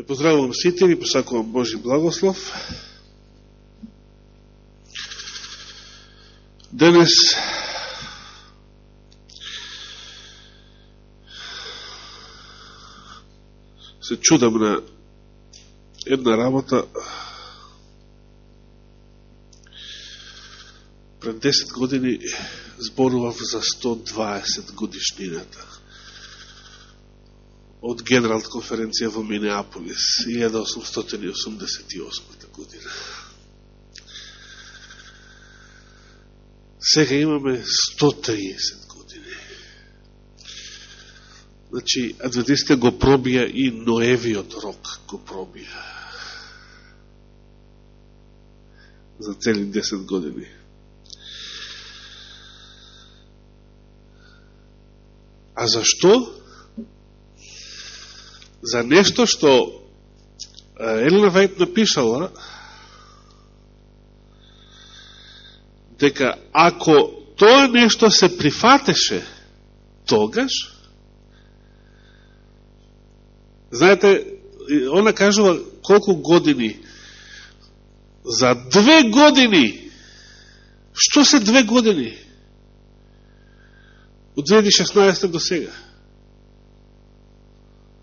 Ве поздравувам сите, ви посакувам Божи благослов. Денес се чудам на една работа пред 10 години зборував за 120 годишнината од генерал конференција во Минеаполис 1888 година. Сега имаме 130 години. Значи, Адвентистка го пробија и Ноевиот рок го пробија. За цели 10 години. А зашто? За нешто што Елена Вајт напишала дека ако тоа нешто се прифатеше тогаш, знаете, она кажува колку години, за две години, што се две години? Од 2016 до сега.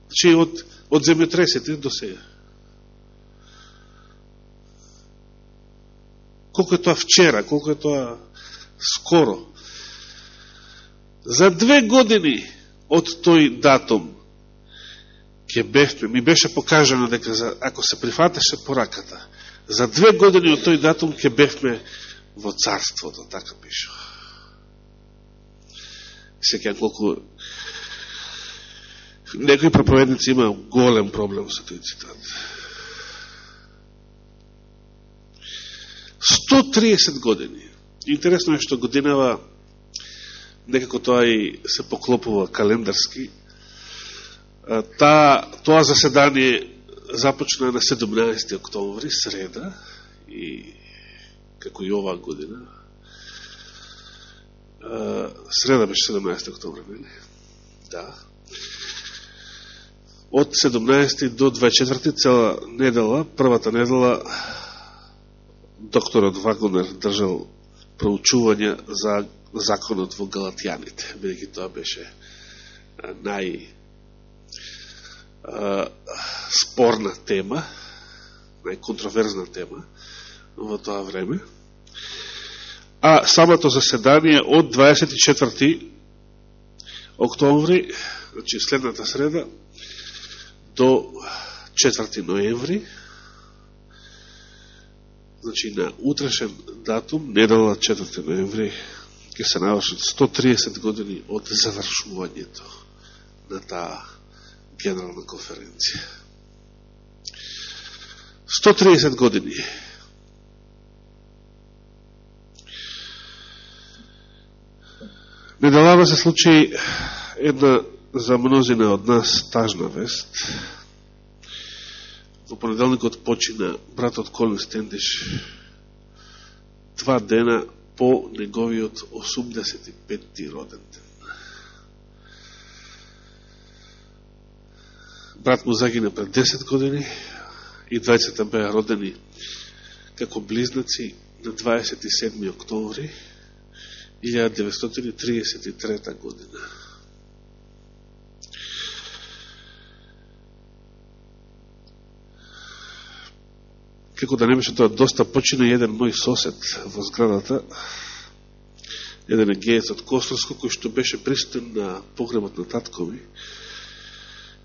Значи, од, од земјотресите до сега. Колко е тоа вчера, колко е тоа скоро. За две години од тој датум ќе бевме, ми беше покажано дека за, ако се прифатеше пораката, за две години од тој датум ќе бевме во царството, така пишува. Секај колку некои проповедници има голем проблем со тој цитат. 130 години. Интересно е што годинава некако тоа и се поклопува календарски. Та, тоа заседание започна на 17. октомври, среда, и како и оваа година. Среда беше 17. октомври, не? Да. Од 17. до 24. цела недела, првата недела, докторот Вагонер држал проучување за законот во Галатјаните, бидеќи тоа беше нај спорна тема, најконтроверзна тема во тоа време. А самото заседание од 24. октомври, значи следната среда, до 4. ноември, значи на утрешен датум, недела 4. ноември, ќе се навршат 130 години од завршувањето на таа генерална конференција. 130 години. Неделава се случи една за мнозина од нас тажна вест. Во понеделникот почина братот Колин Стендиш два дена по неговиот 85-ти роден ден. Брат му загина пред 10 години и двајцата беа родени како близнаци на 27. октомври 1933 година. Како да не беше тоа доста почина еден мој сосед во зградата, еден геец од Костовско, кој што беше присутен на погребот на таткови.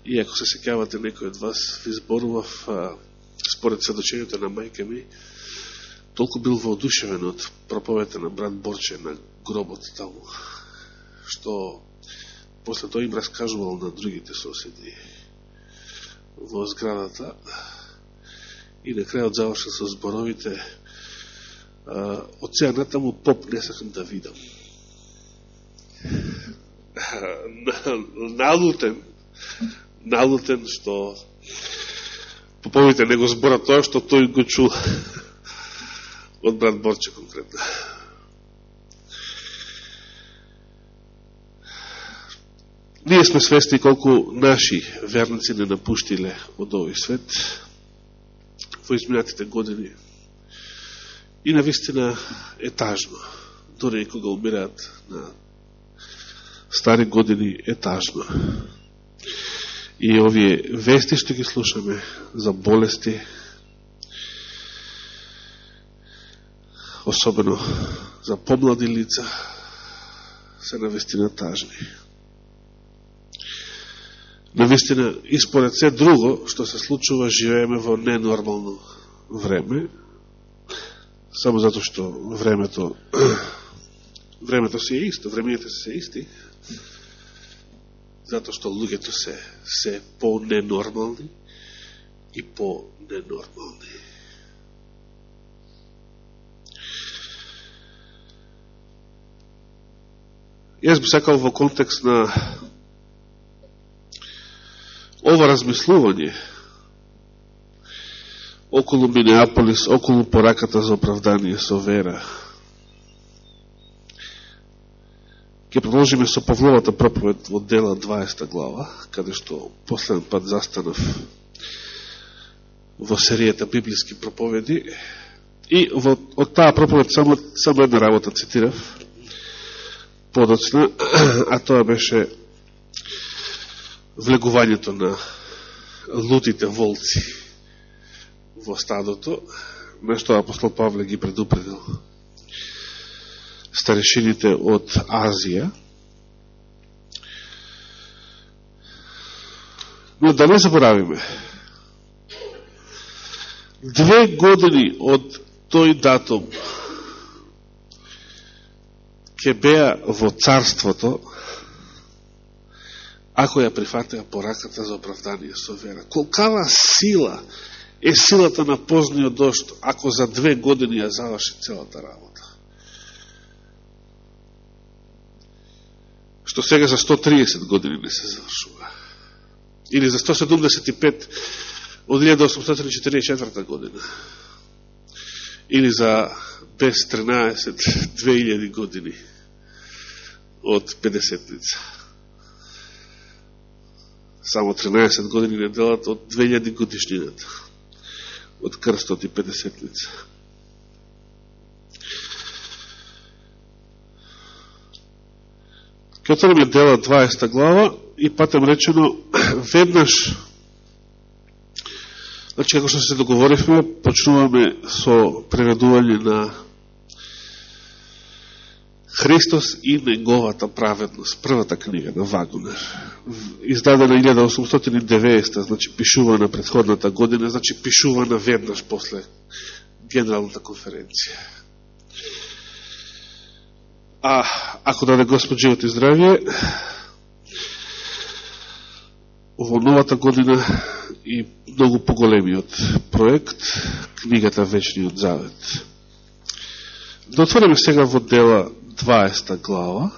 И ако се секавате некој од вас, ви зборував, според сведочењето на мајка ми, толку бил воодушевен од проповета на брат Борче на гробот таму, што после тоа им раскажувал на другите соседи во зградата, и да на крајот заврша со зборовите од сега натаму поп не сакам да видам. Налутен, налутен што поповите не го збора тоа што тој го чу од брат Борче конкретно. Ние сме свести колку наши верници не напуштиле од овој свет во изминатите години. И на вистина е тажно. Дори и кога умираат на стари години е тажно. И овие вести што ги слушаме за болести, особено за помлади лица, се навистина тажни. Навистина, испоред се друго, што се случува, живееме во ненормално време, само зато што времето времето се е исто, времените се исти, зато што луѓето се се по-ненормални и по-ненормални. Јас би сакал во контекст на ова размислување околу Минеаполис, околу пораката за оправдание со вера. Ке продолжиме со Павловата проповед во дела 20 глава, каде што последен пат застанав во серијата библиски проповеди. И во, од таа проповед само, само една работа цитирав подоцна, а тоа беше влегувањето на лутите волци во стадото, на што апостол Павле ги предупредил старешините од Азија. Но да не заборавиме, две години од тој датум ќе беа во царството, ако ја прифатеа пораката за оправдание со вера. Колкава сила е силата на позниот дошт, ако за две години ја заврши целата работа. Што сега за 130 години не се завршува. Или за 175 од 1844 година. Или за без 13 2000 години од 50-ница. Само 13 години не делат од 2000 годишнината. Од крстот и 50-ница. Ке отвориме дела 20 глава и патем речено веднаш Значи, како што се договоривме, почнуваме со преведување на Христос и неговата праведност, првата книга на Вагунер, издадена 1890, значи пишува на предходната година, значи пишува на веднаш после Генералната конференција. А ако даде Господ живот и здравје, во новата година и многу поголемиот проект, книгата Вечниот Завет. Да отвориме сега во дела 20 глава,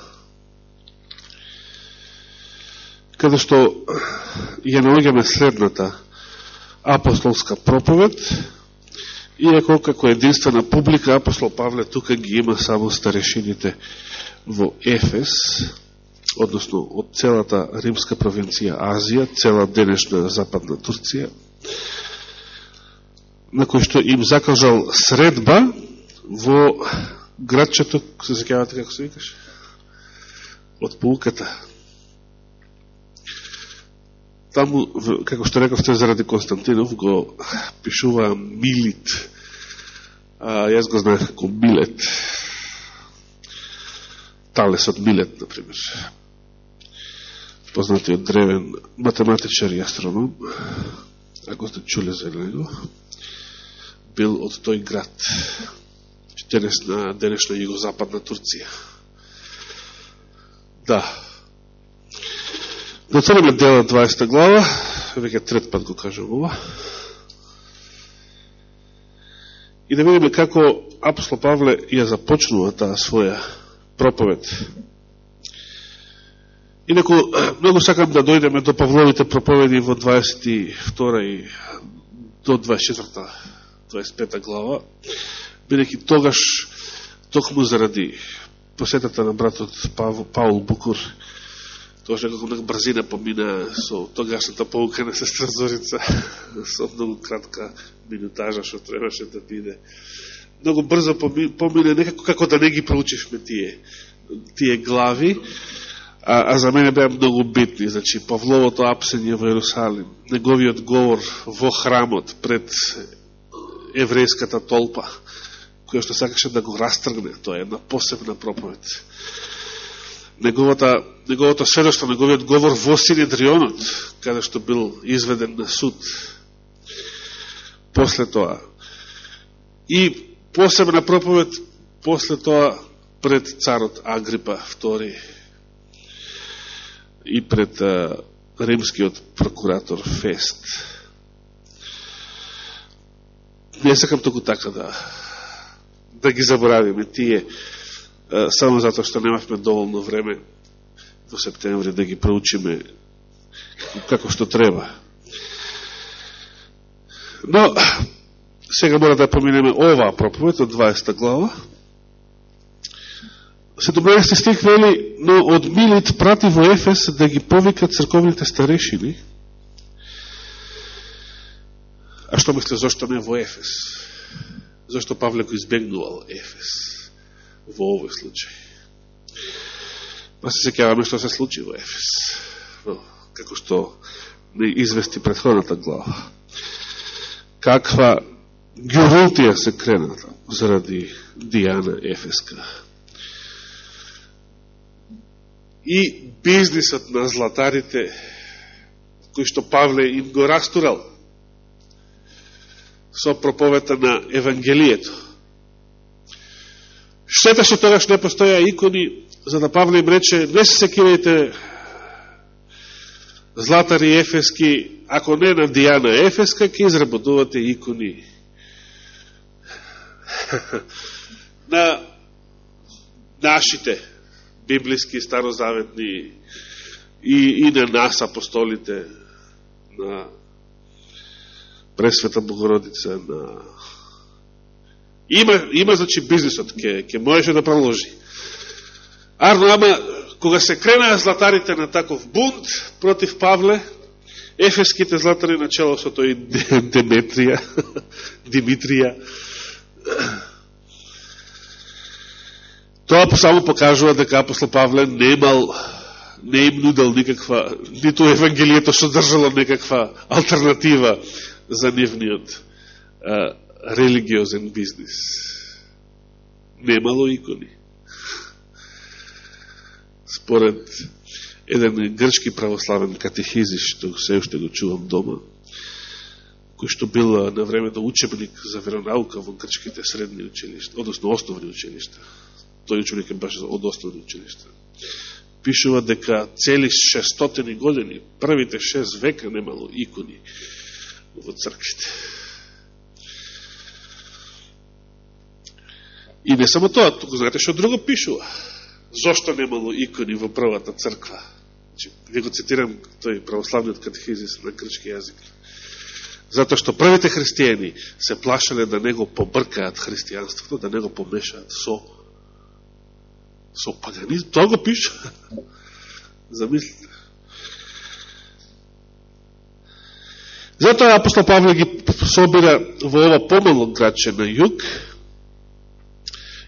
каде што ја наоѓаме следната апостолска проповед, иако како единствена публика апостол Павле тука ги има само старешините во Ефес, односно од целата римска провинција Азија, цела денешна западна Турција, на кој што им закажал средба во градчето, се закавате како се викаш? Од пулката. Таму, како што рекавте, заради Константинов, го пишува Милит. А, јас го знаех како Милет. Талес од Милет, например. Познатиот древен математичар и астроном, ако сте чуле за него, бил од тој град денешна, денешна југозападна Турција. Да. Да отвориме дела 20 глава, веќе трет пат го кажам ова. И да видиме како апостол Павле ја започнува таа своја проповед. Инако, многу сакам да дојдеме до Павловите проповеди во 22 и до 24 25 глава бидеќи тогаш, токму заради посетата на братот Паул Букур, Тоа што како брзина помина со тогашната полука на сестра Зорица, со многу кратка минутажа што требаше да биде. Многу брзо помине, некако како да не ги проучишме тие, тие глави, а, а за мене беа многу битни. Значи, Павловото апсење во Јерусалим, неговиот говор во храмот пред еврејската толпа, која што сакаше да го растргне, тоа е една посебна проповед неговата, неговото сведоштво, неговиот говор во Синедрионот, каде што бил изведен на суд. После тоа. И посебна проповед после тоа пред царот Агрипа II и пред а, римскиот прокуратор Фест. Не сакам току така да, да ги заборавиме тие само затоа што немавме доволно време во септември да ги проучиме како што треба. Но, сега мора да поминеме оваа проповед од 20 глава. 17 стих вели, но од Милит прати во Ефес да ги повикат црковните старешини. А што мисле, зашто не во Ефес? Зашто Павле го избегнувал Ефес? во овој случај. Па се секјаваме што се случи во Ефес. Но, како што не извести предходната глава. Каква гјурултија се крената заради Дијана Ефеска. И бизнисот на златарите, кој што Павле им го растурал со проповета на Евангелието Штета што тогаш не постоја икони, за да Павле им рече, не се секирајте златари ефески, ако не на Дијана Ефеска, ќе изработувате икони. на нашите библиски, старозаветни и, и на нас апостолите, на Пресвета Богородица, на Има, има значи, бизнисот, ке, ке можеше да продолжи. Арно, ама, кога се кренаа златарите на таков бунт против Павле, ефеските златари на чело со тој Деметрија, Димитрија, тоа само покажува дека апостол Павле не имал не им нудел никаква, ниту Евангелието што некаква алтернатива за нивниот религиозен бизнис. Немало икони. Според еден грчки православен катехизис, што се уште го чувам дома, кој што бил на времето учебник за веронаука во грчките средни училишта, односно основни училишта. Тој учебник е баш од основни училишта. Пишува дека цели 600 години, првите 6 века немало икони во црквите. И не само тоа, туку знаете што друго пишува. Зошто немало икони во првата црква? Значи, ви го цитирам тој православниот катехизис на грчки јазик. Затоа што првите христијани се плашале да него побркаат христијанството, да него помешаат со со паганизм. Тоа го пише. Замислите. Затоа апостол Павле ги собира во ова помало градче на југ,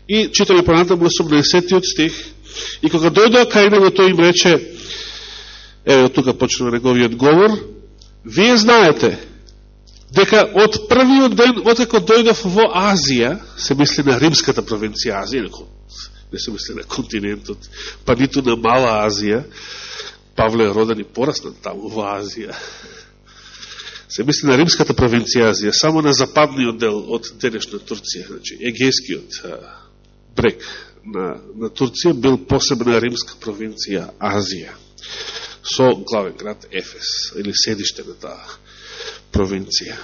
И читаме понатаму 80 стих. И кога дојдоа кај него, тој им рече, еве тука почнува неговиот говор, вие знаете, дека од првиот ден, откако дојдов во Азија, се мисли на римската провинција Азија, не се мисли на континентот, па ниту на Мала Азија, Павле е роден и пораснат таму во Азија. Се мисли на римската провинција Азија, само на западниот дел од денешна Турција, значи егејскиот брег на, на Турција бил посебна римска провинција Азија со главен град Ефес или седиште на таа провинција.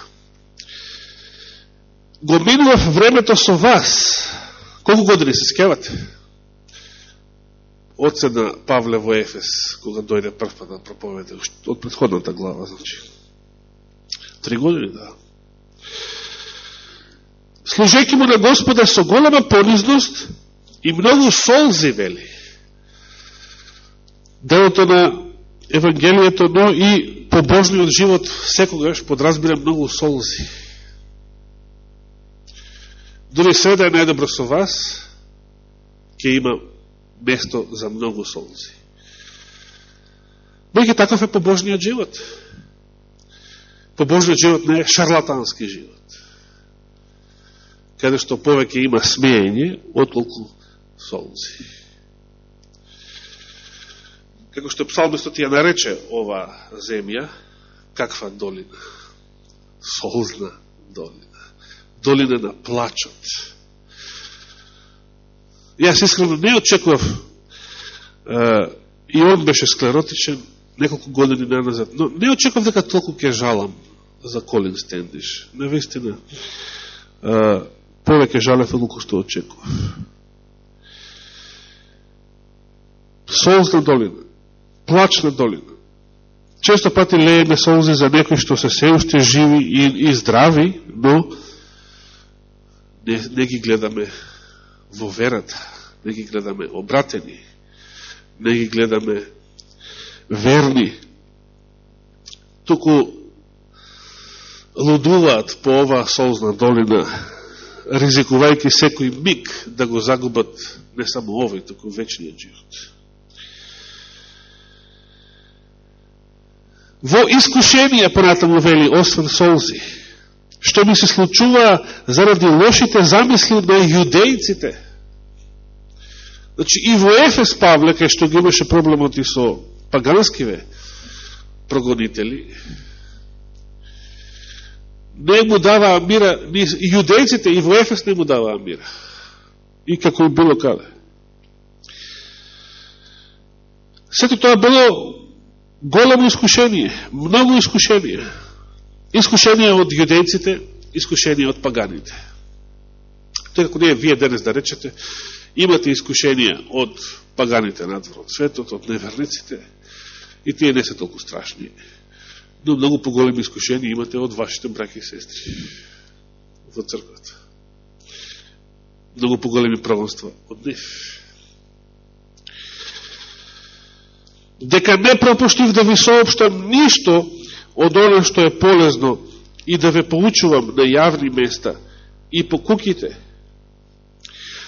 Го минував времето со вас. Колку години се скевате? Оцена Павле во Ефес, кога дојде прв да проповеде, од предходната глава, значи. Три години, да служејќи му на Господа со голема понизност и многу солзи, вели. делото на Евангелието, но и побожниот живот секогаш подразбира многу солзи. Дори се да е најдобро со вас, ќе има место за многу солзи. Беќе таков е побожниот живот. Побожниот живот не е шарлатански живот. Каде што повеќе има смејање, отколку солзи. Како што псалмистот ја нарече ова земја, каква долина? Солзна долина. Долина на плачот. Јас искрено не очекував и он беше склеротичен неколку години наназад, но не очекував дека толку ќе жалам за Колин Стендиш. Навистина, повеќе жалев колку што очекував. Солзна долина плачна долина. Често пати лееме солзи за некои што се се уште живи и, и здрави, но не, не ги гледаме во верата, не ги гледаме обратени, не ги гледаме верни. Туку лудуваат по ова солзна долина, ризикувајќи секој миг да го загубат не само овој, туку вечниот живот. во искушенија понатаму вели, освен солзи, што ми се случува заради лошите замисли на јудејците. Значи, и во Ефес Павле, кај што ги имаше проблемот и со паганскиве прогонители, не му даваа мира, ни јудејците и во Ефес не му даваа мира. И како било каде. Сето тоа било големо искушение, многу искушение. Искушение од јудејците, искушение од паганите. Тој како не вие денес да речете, имате искушение од паганите надвор од светот, од неверниците, и тие не се толку страшни. Но многу поголеми искушени имате од вашите браки и сестри во црквата. Многу поголеми правонства од нив. дека не пропуштив да ви сообштам ништо од оно што е полезно и да ве поучувам на јавни места и по куките,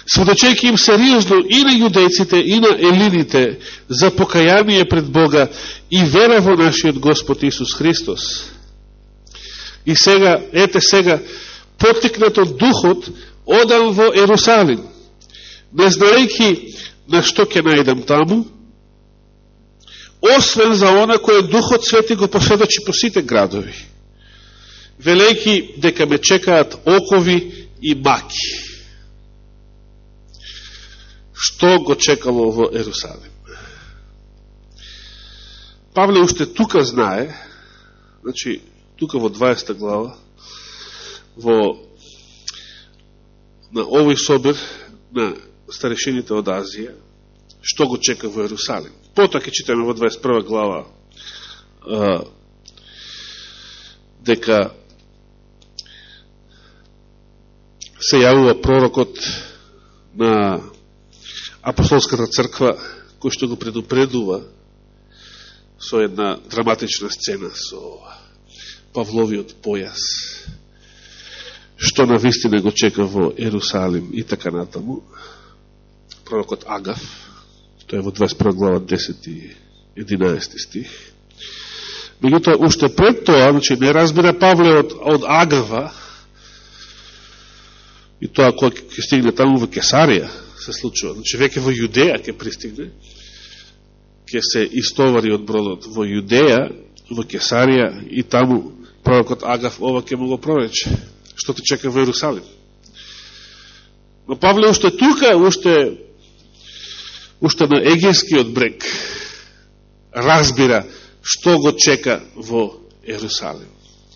сведочејќи им сериозно и на јудејците и на елините за покаяние пред Бога и вера во нашиот Господ Исус Христос. И сега, ете сега, потикнат од духот, одам во Ерусалим, не знаејќи на што ќе најдам таму, освен за она која Духот Свети го посведочи по сите градови, велејќи дека ме чекаат окови и маки. Што го чекало во Ерусалим? Павле уште тука знае, значи, тука во 20 глава, во на овој собир на старешините од Азија, што го чека во Ерусалим. Потоа ќе читаме во 21 глава а, дека се јавува пророкот на апостолската црква кој што го предупредува со една драматична сцена со Павловиот појас што на вистина го чека во Ерусалим и така натаму пророкот Агав Тоа е во 21 глава 10 и 11 стих. Меѓутоа, уште пред тоа, значи, не разбира Павле од, од Агава, и тоа кој ќе стигне таму во Кесарија, се случува. Значи, веќе во Јудеја ќе пристигне, ќе се истовари од бродот во Јудеја, во Кесарија, и таму пророкот Агав ова ќе му го прорече. Што те чека во Јерусалим. Но Павле уште тука, уште уште на Егејскиот брег, разбира што го чека во Ерусалим.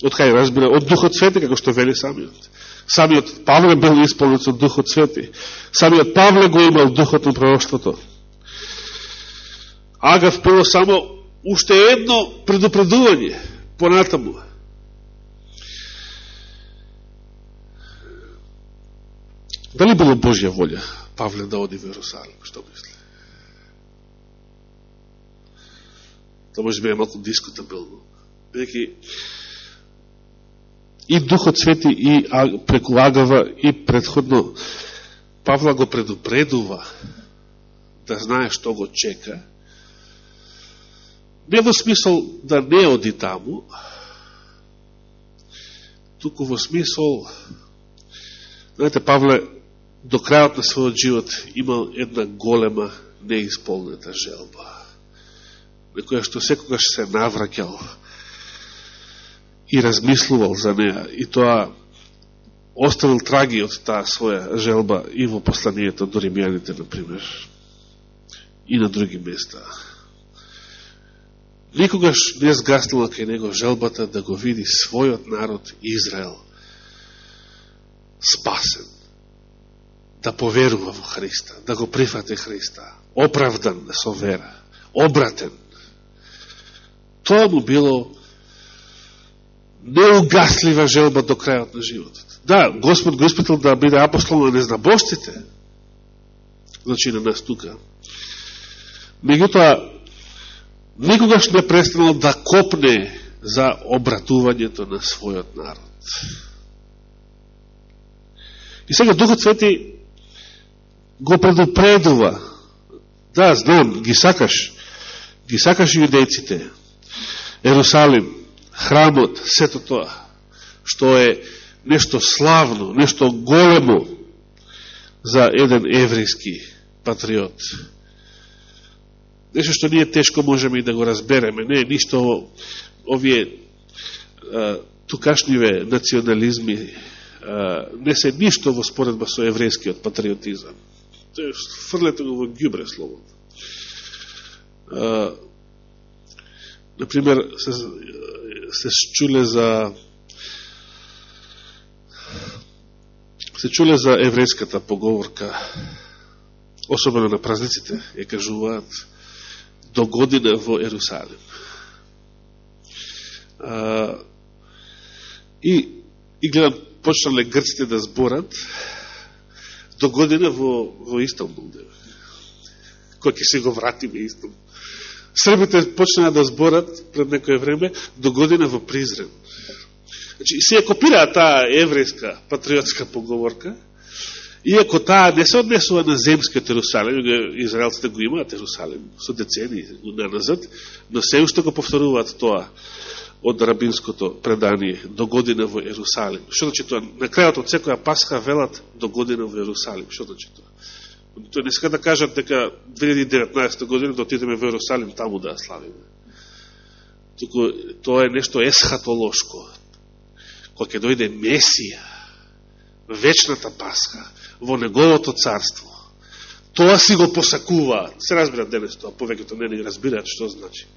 Од кај разбира? Од Духот Свети, како што вели самиот. Самиот Павле бил исполнет со Духот Свети. Самиот Павле го имал Духот на пророќството. Агав било само уште едно предупредување понатаму. Дали било Божја волја Павле да оди во Иерусалим? Што мисли? тоа може би е малко дискутабилно. Бидеќи и Духот Свети и преку Агава и предходно Павла го предупредува да знае што го чека, не во смисол да не оди таму, туку во смисол, знаете, Павле до крајот на својот живот имал една голема неисполнета желба, на која што секогаш се навраќал и размислувал за неа, и тоа оставил траги од таа своја желба и во посланието до римјаните, например, и на други места. Никогаш не сгаснала кај него желбата да го види својот народ Израел спасен, да поверува во Христа, да го прифате Христа, оправдан со вера, обратен. Тоа му било неугаслива желба до крајот на животот. Да, Господ го испитал да биде апостол на незнабожците, значи на нас тука. Меѓутоа, никогаш не престанал да копне за обратувањето на својот народ. И сега Духот Свети го предупредува. Да, знам, ги сакаш. Ги сакаш јудејците. Ерусалим, храмот, сето тоа, што е нешто славно, нешто големо за еден еврейски патриот. Нешто што ние тешко можеме и да го разбереме. Не, ништо овие а, тукашниве национализми а, не се ништо во споредба со еврејскиот патриотизам. Тоа фрлете го во гјубре словото. Например, се, се чуле за се чуле за еврејската поговорка, особено на празниците, ја кажуваат до година во Ерусалим. А, и, и гледам, почнале грците да зборат до година во, во Истанбул. Кој ќе се го вратиме Истанбул. Србите почнаа да зборат пред некој време до година во Призрен. Значи, се копираа таа еврејска патриотска поговорка, иако таа не се однесува на земскиот Ерусалим, израелците го имаат Ерусалим со децени назад, но се уште го повторуваат тоа од рабинското предание до година во Ерусалим. Што значи тоа? На крајот од секоја Пасха велат до година во Ерусалим. Што значи тоа? Тоа не сека да кажат дека 2019 година да отидеме во Ерусалим таму да ја славиме. Туку тоа е нешто есхатолошко кога ќе дојде Месија, вечната Пасха, во неговото царство, тоа си го посакуваат. Се разбират денес тоа, повеќето не ни разбираат што значи.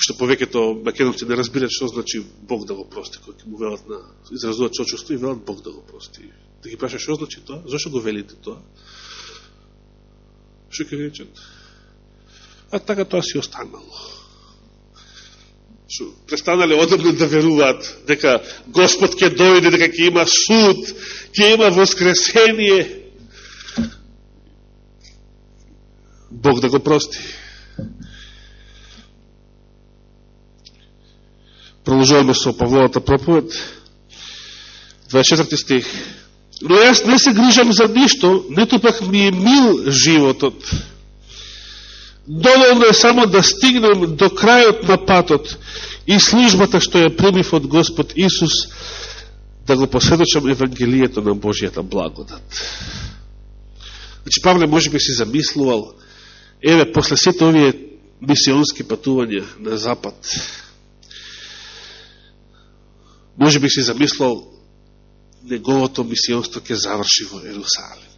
Што повеќето македонци не разбираат што значи Бог да го прости, кој ќе му велат на изразуваат сочувство и велат Бог да го прости. Да ги праша што значи тоа? Зошто го велите тоа? Што ќе речат? А така тоа си останало што престанале одобно да веруваат дека Господ ќе дојде, дека ќе има суд, ќе има воскресение. Бог да го прости. Продолжуваме со Павловата проповед. 24 стих. Но јас не се грижам за ништо, нето пак ми е мил животот Доволно е само да стигнем до крајот на патот и службата што ја примив од Господ Исус, да го посведочам Евангелието на Божијата благодат. Значи, Павле може би си замислувал, еве, после сите овие мисионски патувања на Запад, може би си замислувал, неговото мисионство ќе заврши во Ерусалим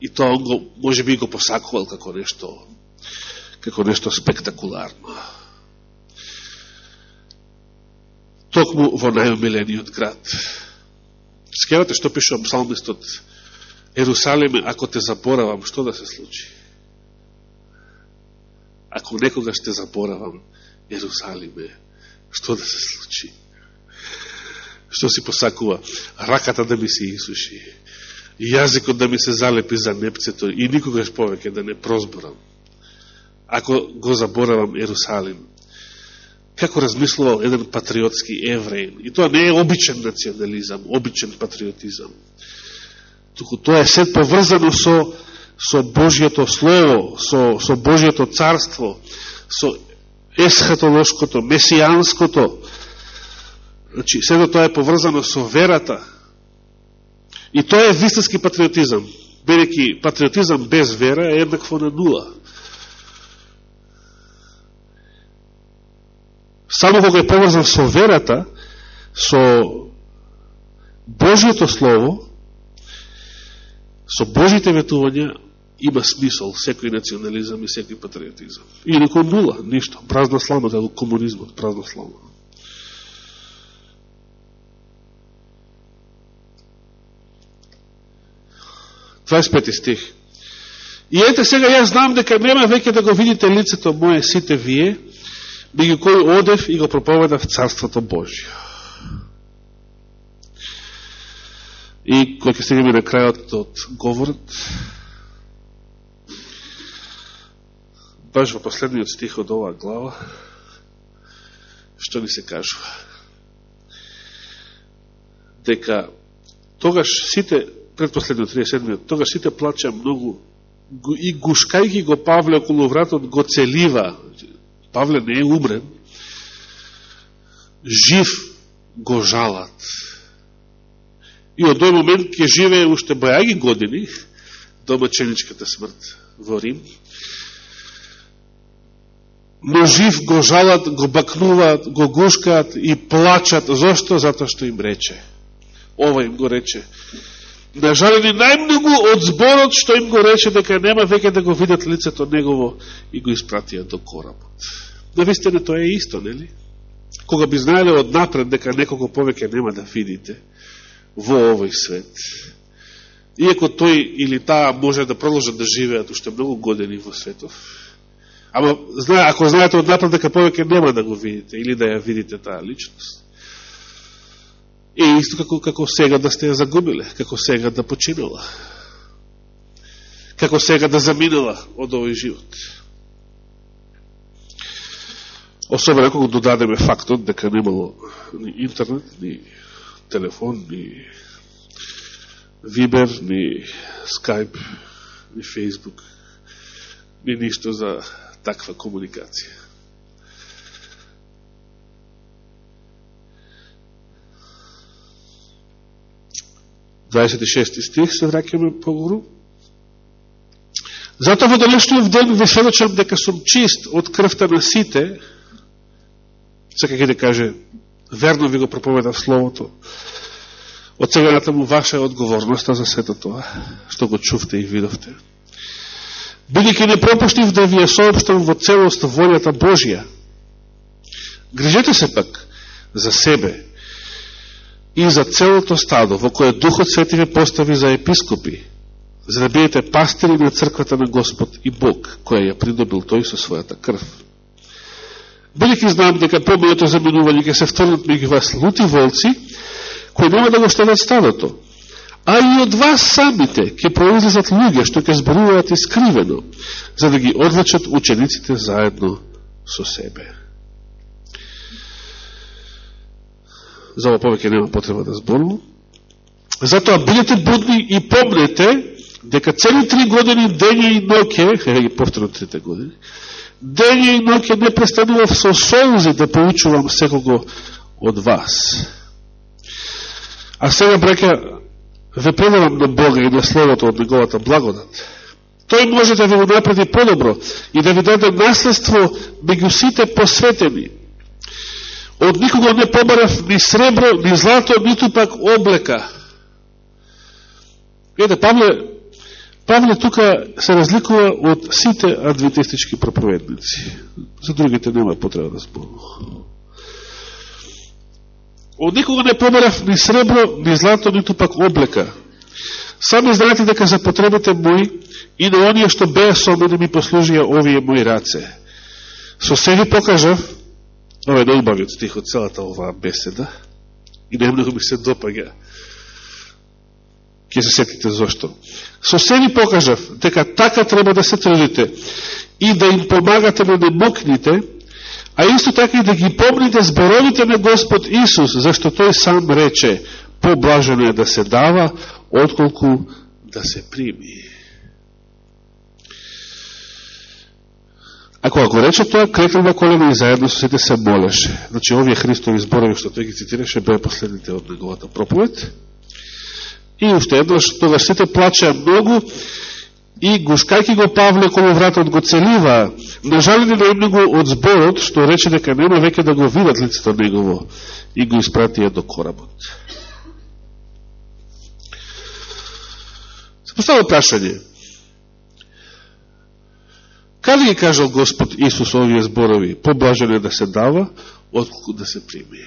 и тоа он го, може би го посакувал како нешто како нешто спектакуларно. Токму во најомилениот град. Скевате што пише псалмистот Ерусалиме, ако те заборавам, што да се случи? Ако некогаш те заборавам, Ерусалиме, што да се случи? Што си посакува? Раката да ми се исуши, јазикот да ми се залепи за непцето и никогаш повеќе да не прозборам ако го заборавам Ерусалим. Како размислувал еден патриотски евреин. И тоа не е обичен национализам, обичен патриотизам. Туку тоа е сет поврзано со, со Божијето Слово, со, со Божијето Царство, со есхатолошкото, месијанското. Значи, сето тоа е поврзано со верата. И тоа е вистински патриотизам. Бидеќи патриотизам без вера е еднакво на нула. Само кога е поврзан со верата, со Божиото Слово, со Божите ветувања, има смисол секој национализам и секој патриотизам. Или некој нула, ништо. Празна слама, комунизмот, празна слама. Двајспети стих. И ете сега, јас знам дека нема веќе да го видите лицето моje сите вие, меѓу кој одев и го проповедав Царството Божие. И кој ќе стигаме на крајот од говорот, баш во последниот стих од оваа глава, што ни се кажува? Дека тогаш сите, предпоследниот 37 тогаш сите плача многу и гушкајки го Павле околу вратот го целива, Павле не е умрен, жив го жалат. И од тој момент ќе живее уште бајаги години до маченичката смрт во Рим. Но жив го жалат, го бакнуваат, го гушкаат и плачат. Зошто? Зато што им рече. Ова им го рече. Да Нажалени најмногу од зборот што им го рече дека нема веќе да го видат лицето негово и го испратија до коработ. Да Навистина тоа е исто, нели? Кога би знаеле од напред дека некого повеќе нема да видите во овој свет, иако тој или таа може да продолжат да живеат уште многу години во светов, ама ако знаете од напред дека повеќе нема да го видите или да ја видите таа личност, е исто како, како сега да сте ја загубиле, како сега да починала, како сега да заминала од овој живот. Особено ако го додадеме фактот дека немало ни интернет, ни телефон, ни Вибер, ни Скайп, ни Фейсбук, ни ништо за таква комуникација. 26 стих се вракаме погору. Зато во денешниот ден ви сведочам дека сум чист од крвта на сите, сека ќе да каже, верно ви го проповедав Словото, од сега натаму ваша е одговорноста за сето тоа, што го чувте и видовте. Бидеќи не пропуштив да ви ја сообщам во целост волјата Божија. Грижете се пак за себе, и за целото стадо, во кое Духот Свети ве постави за епископи, за да бидете пастири на црквата на Господ и Бог, која ја придобил тој со својата крв. Бидеќи знам дека побилото заминување ќе се вторнат меѓу вас лути волци, кои нема да го штедат стадото, а и од вас самите ќе произлезат луѓе што ќе зборуваат искривено, за да ги одлачат учениците заедно со себе. За ова повеќе нема потреба да зборувам. Затоа бидете будни и помнете дека цели три години, дење и ноќе, еве ги повторно трите години, дење и ноќе не престанував со солзи да поучувам секого од вас. А сега, брека, ве предавам на Бога и на Словото од Неговата благодат. Тој може да ви го направи подобро и да ви даде наследство меѓу сите посветени, Од никога не побарав ни сребро, ни злато, ниту пак облека. Ете, Павле, Павле тука се разликува од сите адвентистички проповедници. За другите нема потреба да зборувам. Од никога не побарав ни сребро, ни злато, ниту пак облека. Сами знаете дека за потребите мои и на оние што беа со мене ми послужија овие мои раце. Со себе покажав Ова е најубавиот да стих од целата оваа беседа и да најмногу ми се допаѓа. Ке се сетите зашто. Со се ни покажав дека така треба да се трудите и да им помагате да на немокните, а исто така и да ги помните зборовите на Господ Исус, зашто тој сам рече, поблажено е да се дава, отколку да се прими. Ако ако рече тоа, на колена и заедно со сите се молеше. Значи, овие Христови зборови што тој ги цитираше, беа последните од неговата проповед. И уште еднаш, тогаш сите плачеа многу и гушкајки го Павле околу вратот го целива, нажалени најмногу од зборот, што рече дека нема веќе да го видат лицето негово и го испратија до коработ. Се прашање. Каде ги кажал Господ Исус овие зборови? Поблажен е да се дава, отколку да се прими.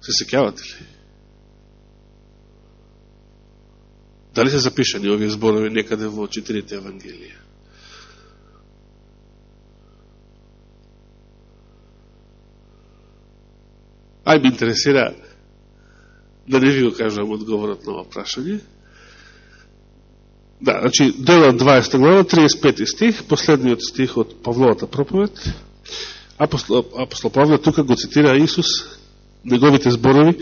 Се секјавате ли? Дали се запишани овие зборови некаде во четирите Евангелија? Ај ми интересира да не ви го кажам одговорот на ова прашање. Да, значи, дела 20 глава, 35 стих, последниот стих од Павловата проповед. Апостол, апостол Павле тука го цитира Исус, неговите зборови,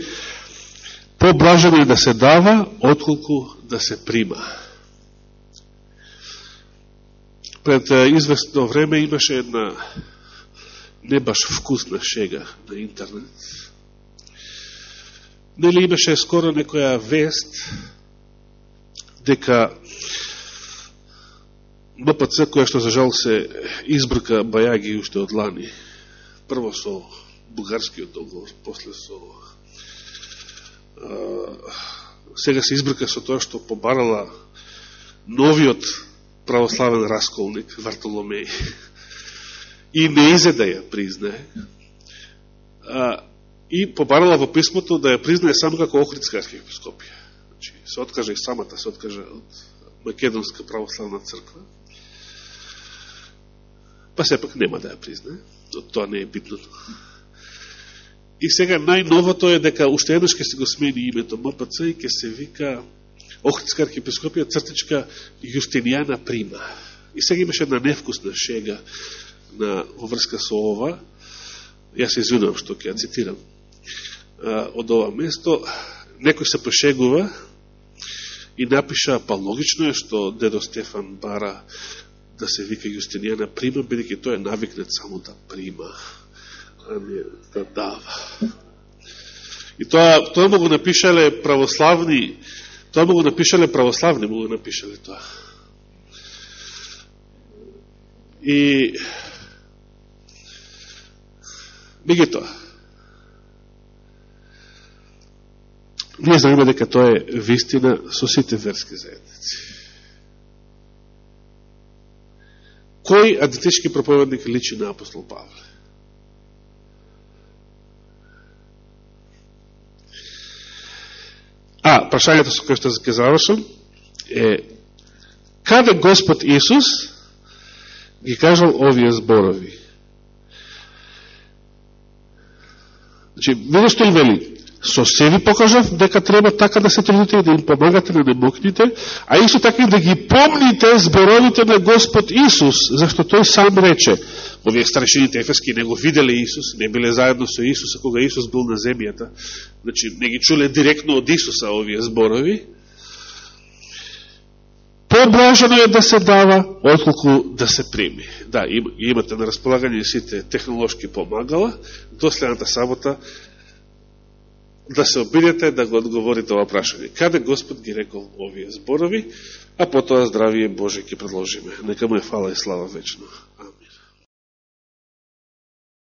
Поблажено е да се дава, отколку да се прима. Пред известно време имаше една не баш вкусна шега на интернет. Нели имаше скоро некоја вест дека БПЦ, која што за жал се избрка бајаги уште од лани, прво со бугарскиот договор, после со сега се избрка со тоа што побарала новиот православен расколник Вартоломеј и не изе да ја признае и побарала во писмото да ја признае само како Охридска архиепископија. Се откажа и самата, се откажа од Македонска православна црква. Па сепак нема да ја признае, тоа не е битното. И сега најновото е дека уште еднаш ке се го смени името МПЦ и ке се вика Охридска архипископија цртичка Јустинијана Прима. И сега имаше една невкусна шега на, во врска со ова. Јас се извинувам што ќе ја цитирам. Од ова место некој се пошегува и да напиша, па логично е што дедо Стефан бара да се вика Јустинијана Прима, бидеќи тој е навикнет само да прима а не да дава. И тоа, тоа му го напишале православни, тоа му го напишале православни, му го напишале тоа. И биги тоа. Ние знаеме дека тоа е вистина со сите верски заедници. Кој адетички проповедник личи на апостол Павле? А, прашањето со кое што ќе завршам е каде Господ Исус ги кажал овие зборови? Значи, видо што и вели, со себе покажав дека треба така да се трудите и да им помагате да на немокните, а исто така и да ги помните зборовите на Господ Исус, зашто тој сам рече, овие старшините ефески не го виделе Исус, не биле заедно со Исуса кога Исус бил на земјата, значи не ги чуле директно од Исуса овие зборови, Поблажено е да се дава, отколку да се прими. Да, имате на располагање сите технолошки помагала. До следната сабота да се обидете да го одговорите ова прашање. Каде Господ ги рекол овие зборови, а потоа здравие Боже ќе предложиме. Нека му е фала и слава вечно.